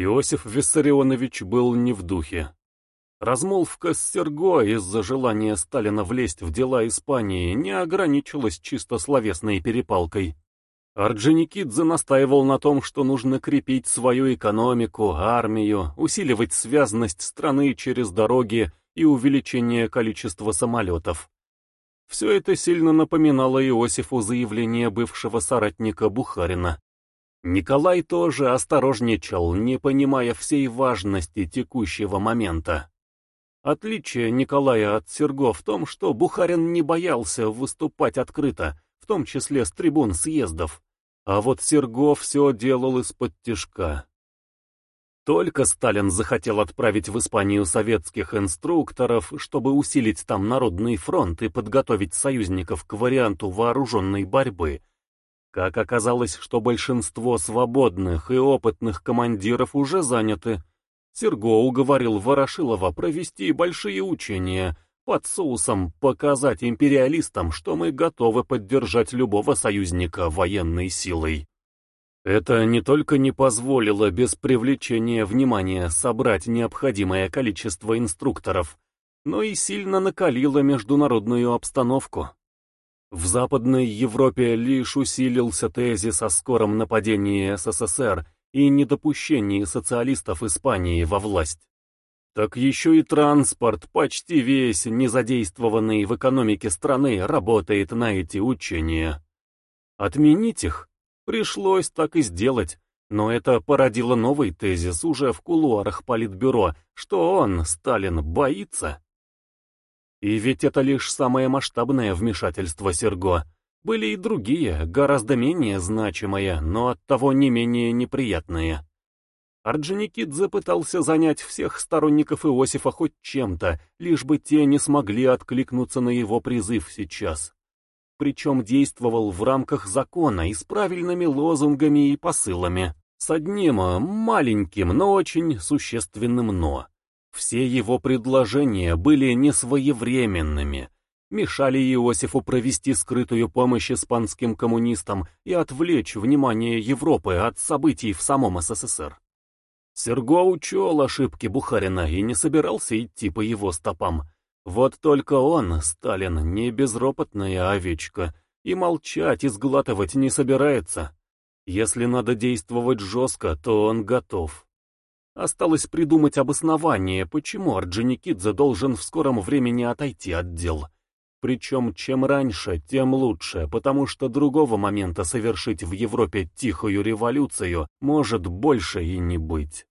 Иосиф Виссарионович был не в духе. Размолвка с Серго из-за желания Сталина влезть в дела Испании не ограничилась чисто словесной перепалкой. Орджоникидзе настаивал на том, что нужно крепить свою экономику, армию, усиливать связность страны через дороги и увеличение количества самолетов. Все это сильно напоминало Иосифу заявление бывшего соратника Бухарина. Николай тоже осторожничал, не понимая всей важности текущего момента. Отличие Николая от Серго в том, что Бухарин не боялся выступать открыто, в том числе с трибун съездов, а вот Серго все делал из-под тишка. Только Сталин захотел отправить в Испанию советских инструкторов, чтобы усилить там народный фронт и подготовить союзников к варианту вооруженной борьбы. Как оказалось, что большинство свободных и опытных командиров уже заняты, Серго уговорил Ворошилова провести большие учения, под соусом показать империалистам, что мы готовы поддержать любого союзника военной силой. Это не только не позволило без привлечения внимания собрать необходимое количество инструкторов, но и сильно накалило международную обстановку. В Западной Европе лишь усилился тезис о скором нападении СССР и недопущении социалистов Испании во власть. Так еще и транспорт, почти весь незадействованный в экономике страны, работает на эти учения. Отменить их Пришлось так и сделать, но это породило новый тезис уже в кулуарах Политбюро, что он, Сталин, боится. И ведь это лишь самое масштабное вмешательство Серго. Были и другие, гораздо менее значимые, но оттого не менее неприятные. Орджоникидзе пытался занять всех сторонников Иосифа хоть чем-то, лишь бы те не смогли откликнуться на его призыв сейчас причем действовал в рамках закона и с правильными лозунгами и посылами. С одним маленьким, но очень существенным «но». Все его предложения были несвоевременными, мешали Иосифу провести скрытую помощь испанским коммунистам и отвлечь внимание Европы от событий в самом СССР. Серго учел ошибки Бухарина и не собирался идти по его стопам, вот только он, Сталин, не безропотная овечка, и молчать, и сглатывать не собирается. Если надо действовать жестко, то он готов. Осталось придумать обоснование, почему Орджоникидзе должен в скором времени отойти от дел. Причем чем раньше, тем лучше, потому что другого момента совершить в Европе тихую революцию может больше и не быть.